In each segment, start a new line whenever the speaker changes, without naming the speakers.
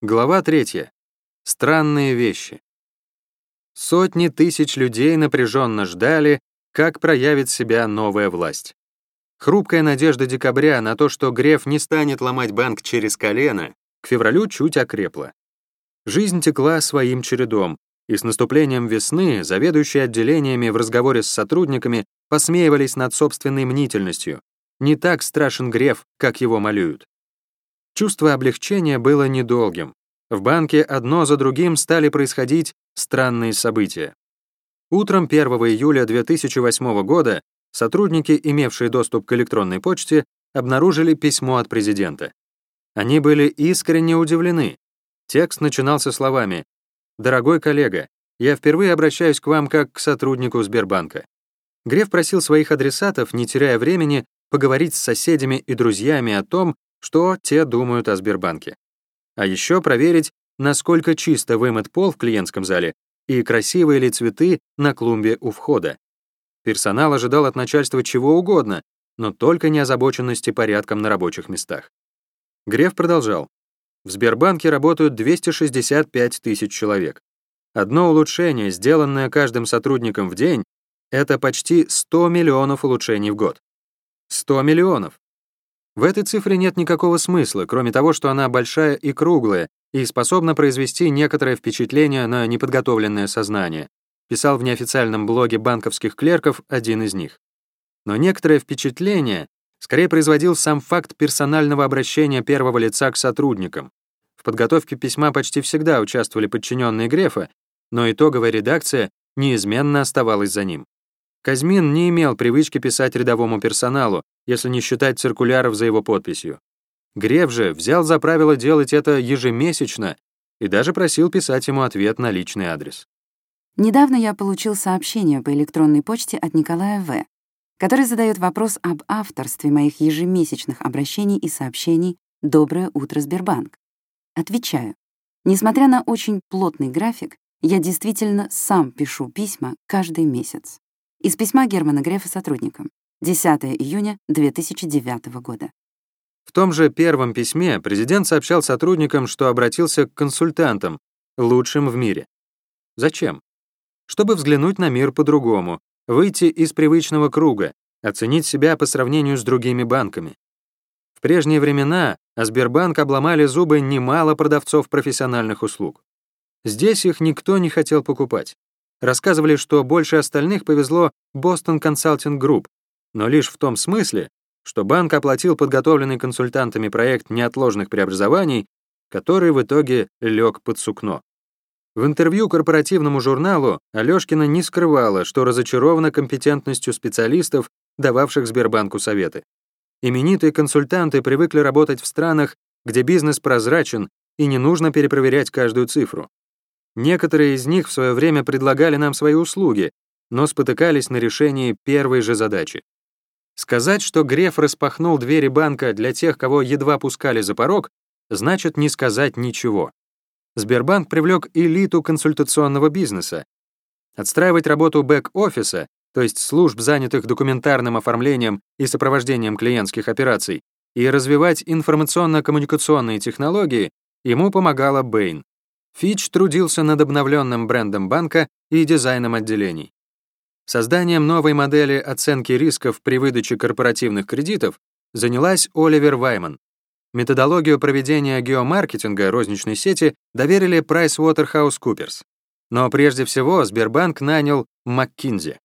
Глава 3. Странные вещи. Сотни тысяч людей напряженно ждали, как проявит себя новая власть. Хрупкая надежда декабря на то, что Греф не станет ломать банк через колено, к февралю чуть окрепла. Жизнь текла своим чередом, и с наступлением весны заведующие отделениями в разговоре с сотрудниками посмеивались над собственной мнительностью. Не так страшен Греф, как его малюют. Чувство облегчения было недолгим. В банке одно за другим стали происходить странные события. Утром 1 июля 2008 года сотрудники, имевшие доступ к электронной почте, обнаружили письмо от президента. Они были искренне удивлены. Текст начинался словами «Дорогой коллега, я впервые обращаюсь к вам как к сотруднику Сбербанка». Греф просил своих адресатов, не теряя времени, поговорить с соседями и друзьями о том, что те думают о Сбербанке. А еще проверить, насколько чисто вымыт пол в клиентском зале и красивые ли цветы на клумбе у входа. Персонал ожидал от начальства чего угодно, но только не озабоченности порядком на рабочих местах. Греф продолжал. В Сбербанке работают 265 тысяч человек. Одно улучшение, сделанное каждым сотрудником в день, это почти 100 миллионов улучшений в год. 100 миллионов. В этой цифре нет никакого смысла, кроме того, что она большая и круглая и способна произвести некоторое впечатление на неподготовленное сознание, писал в неофициальном блоге банковских клерков один из них. Но некоторое впечатление скорее производил сам факт персонального обращения первого лица к сотрудникам. В подготовке письма почти всегда участвовали подчиненные Грефа, но итоговая редакция неизменно оставалась за ним. Казмин не имел привычки писать рядовому персоналу, если не считать циркуляров за его подписью. Греф же взял за правило делать это ежемесячно и даже просил писать ему ответ на личный адрес.
Недавно я получил сообщение по электронной почте от Николая В., который задает вопрос об авторстве моих ежемесячных обращений и сообщений «Доброе утро, Сбербанк». Отвечаю. Несмотря на очень плотный график, я действительно сам пишу письма каждый месяц. Из письма Германа Грефа сотрудникам. 10 июня 2009 года.
В том же первом письме президент сообщал сотрудникам, что обратился к консультантам, лучшим в мире. Зачем? Чтобы взглянуть на мир по-другому, выйти из привычного круга, оценить себя по сравнению с другими банками. В прежние времена о Сбербанк обломали зубы немало продавцов профессиональных услуг. Здесь их никто не хотел покупать. Рассказывали, что больше остальных повезло Boston Consulting Group, но лишь в том смысле, что банк оплатил подготовленный консультантами проект неотложных преобразований, который в итоге лег под сукно. В интервью корпоративному журналу Алёшкина не скрывала, что разочарована компетентностью специалистов, дававших Сбербанку советы. Именитые консультанты привыкли работать в странах, где бизнес прозрачен и не нужно перепроверять каждую цифру. Некоторые из них в свое время предлагали нам свои услуги, но спотыкались на решении первой же задачи. Сказать, что Греф распахнул двери банка для тех, кого едва пускали за порог, значит не сказать ничего. Сбербанк привлек элиту консультационного бизнеса. Отстраивать работу бэк-офиса, то есть служб, занятых документарным оформлением и сопровождением клиентских операций, и развивать информационно-коммуникационные технологии, ему помогала Bain. Фич трудился над обновленным брендом банка и дизайном отделений. Созданием новой модели оценки рисков при выдаче корпоративных кредитов занялась Оливер Вайман. Методологию проведения геомаркетинга розничной сети доверили PricewaterhouseCoopers. Но прежде всего Сбербанк нанял McKinsey.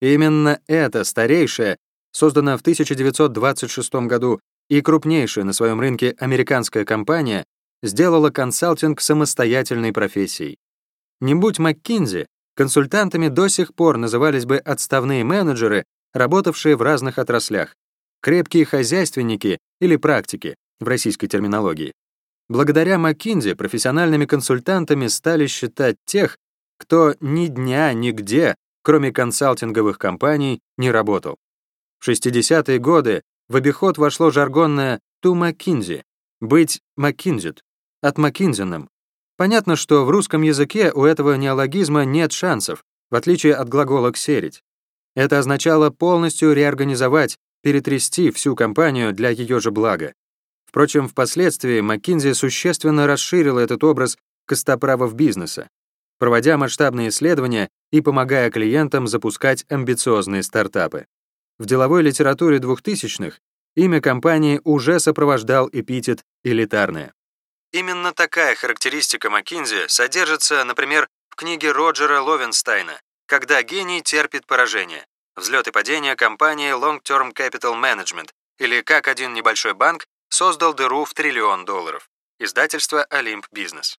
Именно эта старейшая, созданная в 1926 году и крупнейшая на своем рынке американская компания, сделала консалтинг самостоятельной профессией. Не будь МcKinsey, консультантами до сих пор назывались бы отставные менеджеры, работавшие в разных отраслях, крепкие хозяйственники или практики в российской терминологии. Благодаря McKinsey профессиональными консультантами стали считать тех, кто ни дня нигде, кроме консалтинговых компаний, не работал. В 60-е годы в обиход вошло жаргонное «to McKinsey» — быть McKinsey, отмакинзенным. Понятно, что в русском языке у этого неологизма нет шансов, в отличие от глагола «ксерить». Это означало полностью реорганизовать, перетрясти всю компанию для ее же блага. Впрочем, впоследствии McKinsey существенно расширила этот образ костоправов бизнеса, проводя масштабные исследования и помогая клиентам запускать амбициозные стартапы. В деловой литературе 2000-х имя компании уже сопровождал эпитет «элитарная». Именно такая характеристика McKinsey содержится, например, в книге Роджера Ловенстайна «Когда гений терпит поражение. Взлет и падение компании Long Term Capital Management» или «Как один небольшой банк создал дыру в триллион долларов». Издательство «Олимп Бизнес».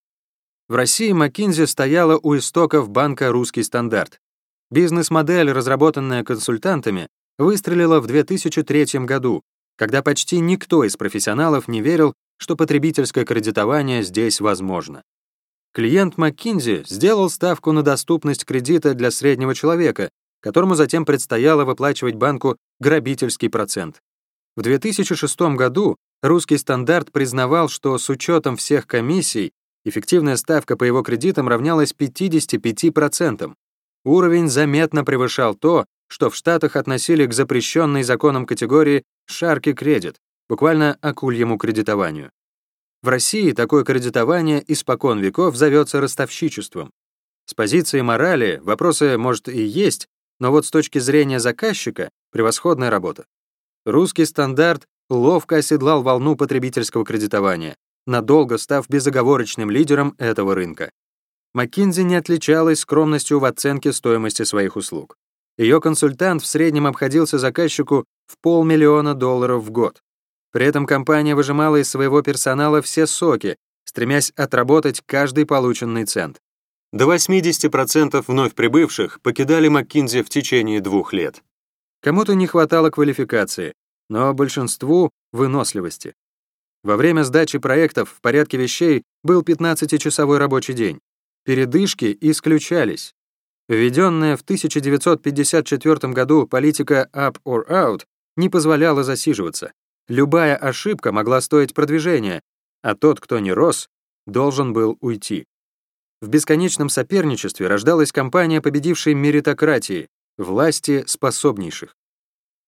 В России McKinsey стояла у истоков банка «Русский стандарт». Бизнес-модель, разработанная консультантами, выстрелила в 2003 году, когда почти никто из профессионалов не верил, что потребительское кредитование здесь возможно. Клиент McKinsey сделал ставку на доступность кредита для среднего человека, которому затем предстояло выплачивать банку грабительский процент. В 2006 году русский стандарт признавал, что с учетом всех комиссий эффективная ставка по его кредитам равнялась 55%. Уровень заметно превышал то, что в Штатах относили к запрещенной законом категории «шарки кредит», буквально акульему кредитованию. В России такое кредитование испокон веков зовется ростовщичеством. С позиции морали вопросы, может, и есть, но вот с точки зрения заказчика — превосходная работа. Русский стандарт ловко оседлал волну потребительского кредитования, надолго став безоговорочным лидером этого рынка. McKinsey не отличалась скромностью в оценке стоимости своих услуг. Ее консультант в среднем обходился заказчику в полмиллиона долларов в год. При этом компания выжимала из своего персонала все соки, стремясь отработать каждый полученный цент. До 80% вновь прибывших покидали McKinsey в течение двух лет. Кому-то не хватало квалификации, но большинству — выносливости. Во время сдачи проектов в порядке вещей был 15-часовой рабочий день. Передышки исключались. Введенная в 1954 году политика «up or out» не позволяла засиживаться. Любая ошибка могла стоить продвижения, а тот, кто не рос, должен был уйти. В бесконечном соперничестве рождалась компания, победившей меритократии, власти способнейших.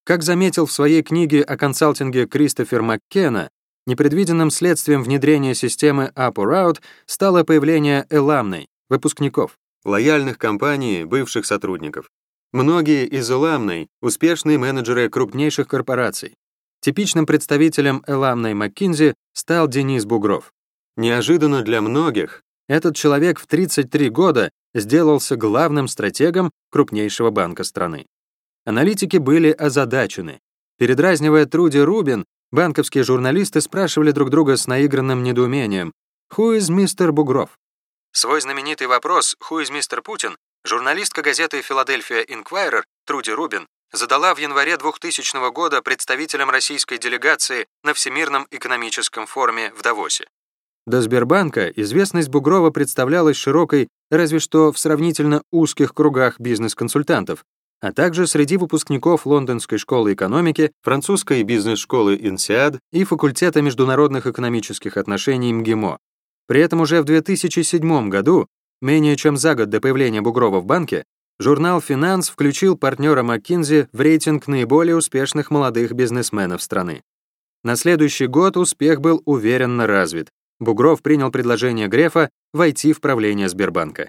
Как заметил в своей книге о консалтинге Кристофер Маккена, непредвиденным следствием внедрения системы Up or Out стало появление эламной, выпускников лояльных компаний, бывших сотрудников. Многие из Эламной — успешные менеджеры крупнейших корпораций. Типичным представителем Эламной McKinsey стал Денис Бугров. Неожиданно для многих этот человек в 33 года сделался главным стратегом крупнейшего банка страны. Аналитики были озадачены. Передразнивая Труди Рубин, банковские журналисты спрашивали друг друга с наигранным недоумением «Who is Mr. Бугров?» Свой знаменитый вопрос «Who is Mr. Putin?» журналистка газеты «Филадельфия Инквайрер» Труди Рубин задала в январе 2000 года представителям российской делегации на Всемирном экономическом форуме в Давосе. До Сбербанка известность Бугрова представлялась широкой, разве что в сравнительно узких кругах бизнес-консультантов, а также среди выпускников Лондонской школы экономики, французской бизнес-школы INSEAD и факультета международных экономических отношений МГИМО. При этом уже в 2007 году, менее чем за год до появления Бугрова в банке, журнал «Финанс» включил партнера McKinsey в рейтинг наиболее успешных молодых бизнесменов страны. На следующий год успех был уверенно развит. Бугров принял предложение Грефа войти в правление Сбербанка.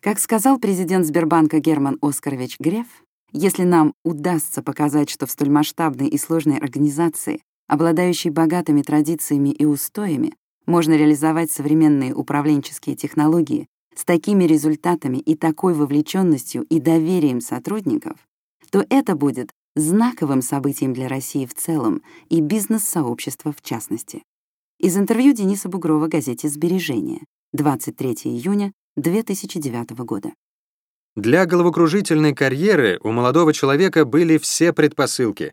Как сказал президент Сбербанка Герман Оскарович Греф, если нам удастся показать, что в столь масштабной и сложной организации, обладающей богатыми традициями и устоями, можно реализовать современные управленческие технологии с такими результатами и такой вовлеченностью и доверием сотрудников, то это будет знаковым событием для России в целом и бизнес-сообщества в частности. Из интервью Дениса Бугрова газете «Сбережения», 23 июня 2009 года.
Для головокружительной карьеры у молодого человека были все предпосылки.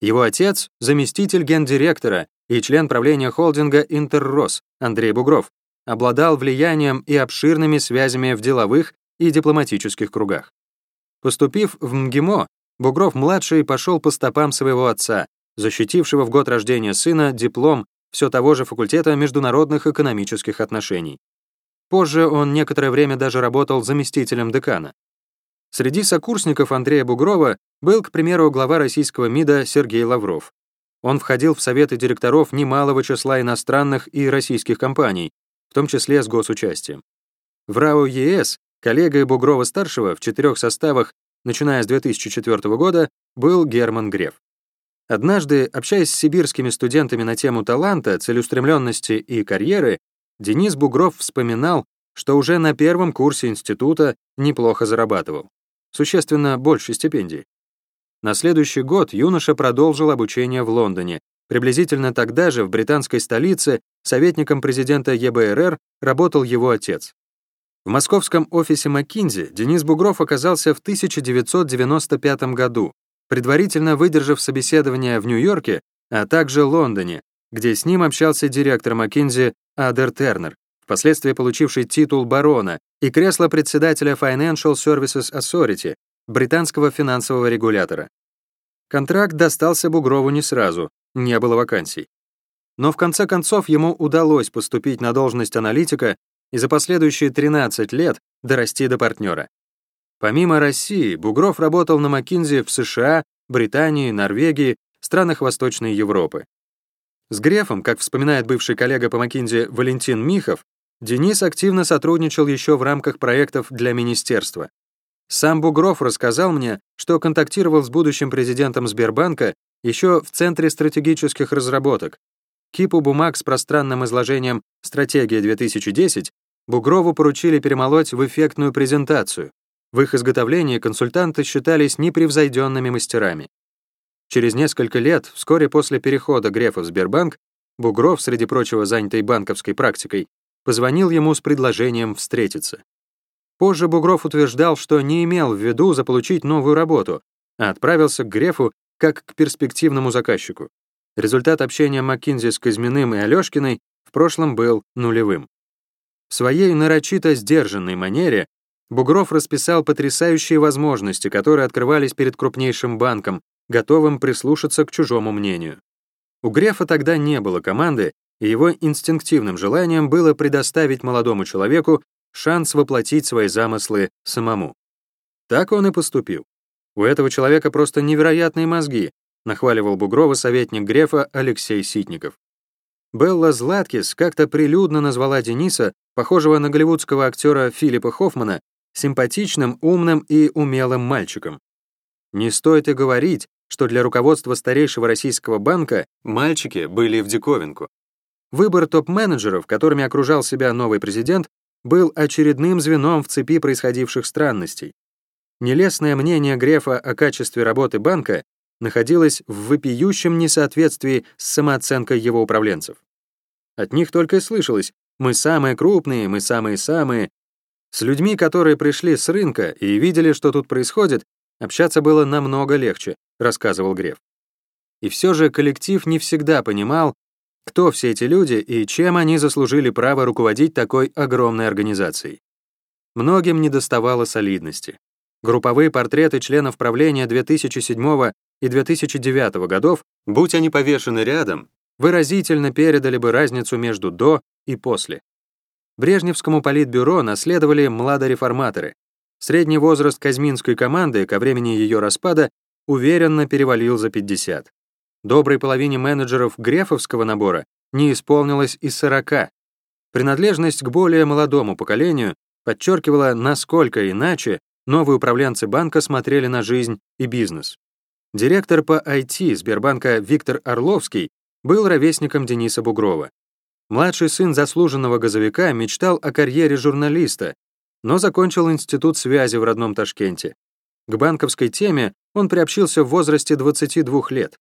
Его отец — заместитель гендиректора и член правления холдинга «Интеррос» Андрей Бугров, обладал влиянием и обширными связями в деловых и дипломатических кругах. Поступив в МГИМО, Бугров-младший пошел по стопам своего отца, защитившего в год рождения сына диплом все того же факультета международных экономических отношений. Позже он некоторое время даже работал заместителем декана. Среди сокурсников Андрея Бугрова был, к примеру, глава российского МИДа Сергей Лавров. Он входил в советы директоров немалого числа иностранных и российских компаний, в том числе с госучастием. В РАО ЕС коллегой Бугрова-старшего в четырех составах, начиная с 2004 года, был Герман Греф. Однажды, общаясь с сибирскими студентами на тему таланта, целеустремленности и карьеры, Денис Бугров вспоминал, что уже на первом курсе института неплохо зарабатывал. Существенно больше стипендий. На следующий год юноша продолжил обучение в Лондоне. Приблизительно тогда же в британской столице советником президента ЕБРР работал его отец. В московском офисе McKinsey Денис Бугров оказался в 1995 году, предварительно выдержав собеседование в Нью-Йорке, а также Лондоне, где с ним общался директор McKinsey Адер Тернер, впоследствии получивший титул барона и кресло председателя Financial Services Authority, британского финансового регулятора. Контракт достался Бугрову не сразу, не было вакансий. Но в конце концов ему удалось поступить на должность аналитика и за последующие 13 лет дорасти до партнера. Помимо России, Бугров работал на McKinsey в США, Британии, Норвегии, странах Восточной Европы. С Грефом, как вспоминает бывший коллега по McKinsey Валентин Михов, Денис активно сотрудничал еще в рамках проектов для министерства. Сам Бугров рассказал мне, что контактировал с будущим президентом Сбербанка еще в Центре стратегических разработок. Кипу бумаг с пространным изложением «Стратегия 2010» Бугрову поручили перемолоть в эффектную презентацию. В их изготовлении консультанты считались непревзойденными мастерами. Через несколько лет, вскоре после перехода Грефа в Сбербанк, Бугров, среди прочего занятый банковской практикой, позвонил ему с предложением встретиться. Позже Бугров утверждал, что не имел в виду заполучить новую работу, а отправился к Грефу как к перспективному заказчику. Результат общения Маккинзи с Казьминым и Алёшкиной в прошлом был нулевым. В своей нарочито сдержанной манере Бугров расписал потрясающие возможности, которые открывались перед крупнейшим банком, готовым прислушаться к чужому мнению. У Грефа тогда не было команды, и его инстинктивным желанием было предоставить молодому человеку шанс воплотить свои замыслы самому. Так он и поступил. У этого человека просто невероятные мозги, нахваливал Бугрова советник Грефа Алексей Ситников. Белла Златкис как-то прилюдно назвала Дениса, похожего на голливудского актера Филиппа Хоффмана, симпатичным, умным и умелым мальчиком. Не стоит и говорить, что для руководства старейшего российского банка мальчики были в диковинку. Выбор топ-менеджеров, которыми окружал себя новый президент, был очередным звеном в цепи происходивших странностей. Нелестное мнение Грефа о качестве работы банка находилась в вопиющем несоответствии с самооценкой его управленцев. От них только и слышалось «мы самые крупные, мы самые-самые». С людьми, которые пришли с рынка и видели, что тут происходит, общаться было намного легче, рассказывал Греф. И все же коллектив не всегда понимал, кто все эти люди и чем они заслужили право руководить такой огромной организацией. Многим недоставало солидности. Групповые портреты членов правления 2007 и 2009 годов, будь они повешены рядом, выразительно передали бы разницу между до и после. Брежневскому политбюро наследовали младореформаторы. Средний возраст Казьминской команды ко времени ее распада уверенно перевалил за 50. Доброй половине менеджеров грефовского набора не исполнилось и 40. Принадлежность к более молодому поколению подчеркивала, насколько иначе новые управленцы банка смотрели на жизнь и бизнес. Директор по IT Сбербанка Виктор Орловский был ровесником Дениса Бугрова. Младший сын заслуженного газовика мечтал о карьере журналиста, но закончил институт связи в родном Ташкенте. К банковской теме он приобщился в возрасте 22 лет.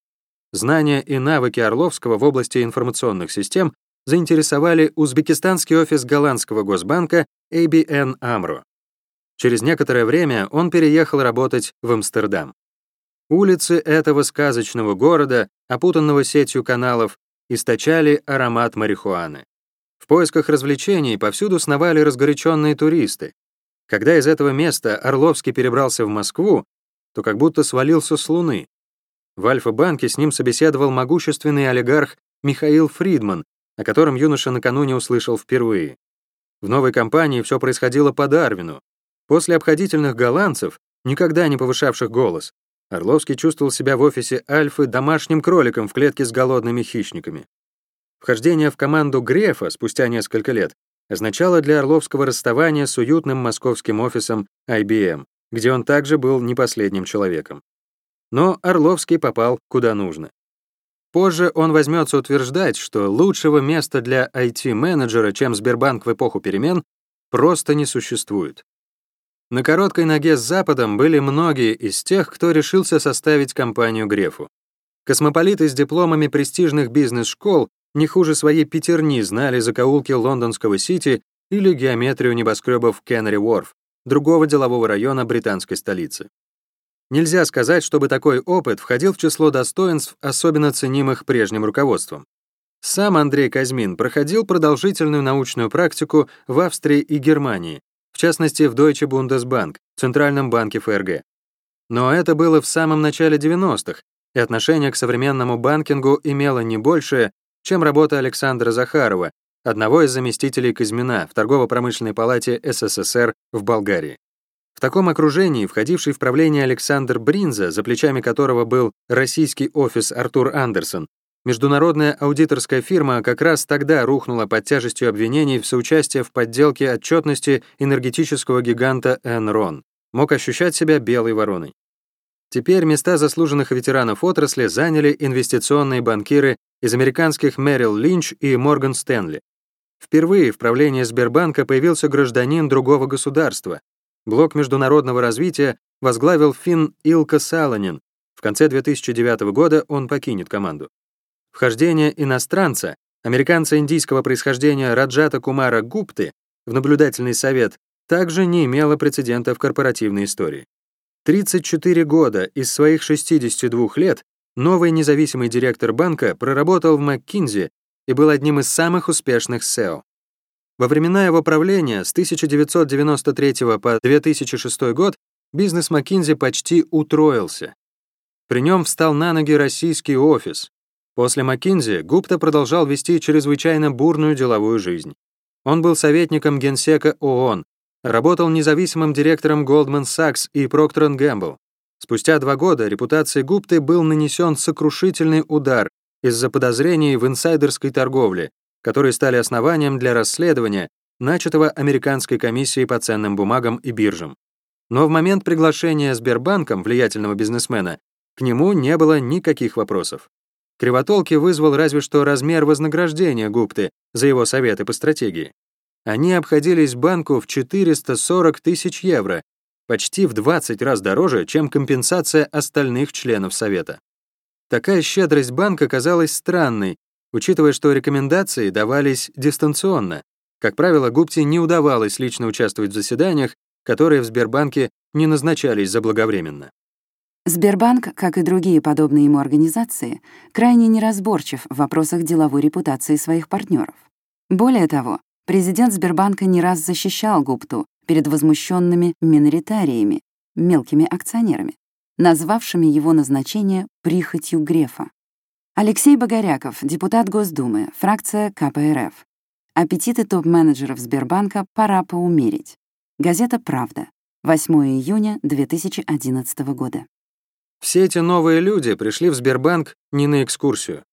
Знания и навыки Орловского в области информационных систем заинтересовали узбекистанский офис голландского госбанка ABN AMRO. Через некоторое время он переехал работать в Амстердам. Улицы этого сказочного города, опутанного сетью каналов, источали аромат марихуаны. В поисках развлечений повсюду сновали разгоряченные туристы. Когда из этого места Орловский перебрался в Москву, то как будто свалился с Луны. В Альфа-банке с ним собеседовал могущественный олигарх Михаил Фридман, о котором юноша накануне услышал впервые. В новой компании все происходило по Дарвину. После обходительных голландцев, никогда не повышавших голос, Орловский чувствовал себя в офисе Альфы домашним кроликом в клетке с голодными хищниками. Вхождение в команду Грефа спустя несколько лет означало для Орловского расставание с уютным московским офисом IBM, где он также был не последним человеком. Но Орловский попал куда нужно. Позже он возьмется утверждать, что лучшего места для IT-менеджера, чем Сбербанк в эпоху перемен, просто не существует. На короткой ноге с Западом были многие из тех, кто решился составить компанию Грефу. Космополиты с дипломами престижных бизнес-школ не хуже своей пятерни знали закоулки лондонского Сити или геометрию небоскребов Кеннери Уорф, другого делового района британской столицы. Нельзя сказать, чтобы такой опыт входил в число достоинств, особенно ценимых прежним руководством. Сам Андрей Казьмин проходил продолжительную научную практику в Австрии и Германии, в частности в Deutsche Bundesbank, Центральном банке ФРГ. Но это было в самом начале 90-х, и отношение к современному банкингу имело не большее, чем работа Александра Захарова, одного из заместителей Казьмина в торгово-промышленной палате СССР в Болгарии. В таком окружении входивший в правление Александр Бринза, за плечами которого был российский офис Артур Андерсон, Международная аудиторская фирма как раз тогда рухнула под тяжестью обвинений в соучастии в подделке отчетности энергетического гиганта Enron. Мог ощущать себя белой вороной. Теперь места заслуженных ветеранов отрасли заняли инвестиционные банкиры из американских Merrill Lynch и Morgan Stanley. Впервые в правлении Сбербанка появился гражданин другого государства. Блок международного развития возглавил Финн Илка Саланин. В конце 2009 года он покинет команду. Вхождение иностранца, американца индийского происхождения Раджата Кумара Гупты, в наблюдательный совет также не имело прецедента в корпоративной истории. 34 года из своих 62 лет новый независимый директор банка проработал в McKinsey и был одним из самых успешных SEO. Во времена его правления с 1993 по 2006 год бизнес McKinsey почти утроился. При нем встал на ноги российский офис, После McKinsey Гупта продолжал вести чрезвычайно бурную деловую жизнь. Он был советником генсека ООН, работал независимым директором Goldman Sachs и Procter Gamble. Спустя два года репутации Гупты был нанесен сокрушительный удар из-за подозрений в инсайдерской торговле, которые стали основанием для расследования, начатого Американской комиссией по ценным бумагам и биржам. Но в момент приглашения Сбербанком влиятельного бизнесмена к нему не было никаких вопросов. Кривотолки вызвал разве что размер вознаграждения Гупты за его советы по стратегии. Они обходились банку в 440 тысяч евро, почти в 20 раз дороже, чем компенсация остальных членов совета. Такая щедрость банка казалась странной, учитывая, что рекомендации давались дистанционно. Как правило, Гупте не удавалось лично участвовать в заседаниях, которые в Сбербанке не назначались заблаговременно.
Сбербанк, как и другие подобные ему организации, крайне неразборчив в вопросах деловой репутации своих партнеров. Более того, президент Сбербанка не раз защищал Гупту перед возмущенными миноритариями, мелкими акционерами, назвавшими его назначение прихотью Грефа. Алексей Богоряков, депутат Госдумы, фракция КПРФ. Аппетиты топ-менеджеров Сбербанка пора поумерить. Газета «Правда», 8 июня 2011 года.
Все эти новые люди пришли в Сбербанк не на экскурсию.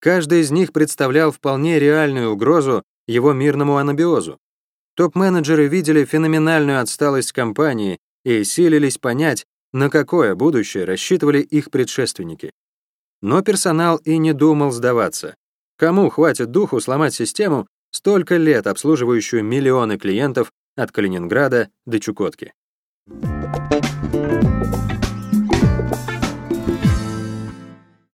Каждый из них представлял вполне реальную угрозу его мирному анабиозу. Топ-менеджеры видели феноменальную отсталость компании и силились понять, на какое будущее рассчитывали их предшественники. Но персонал и не думал сдаваться. Кому хватит духу сломать систему, столько лет обслуживающую миллионы клиентов от Калининграда до Чукотки? Thank you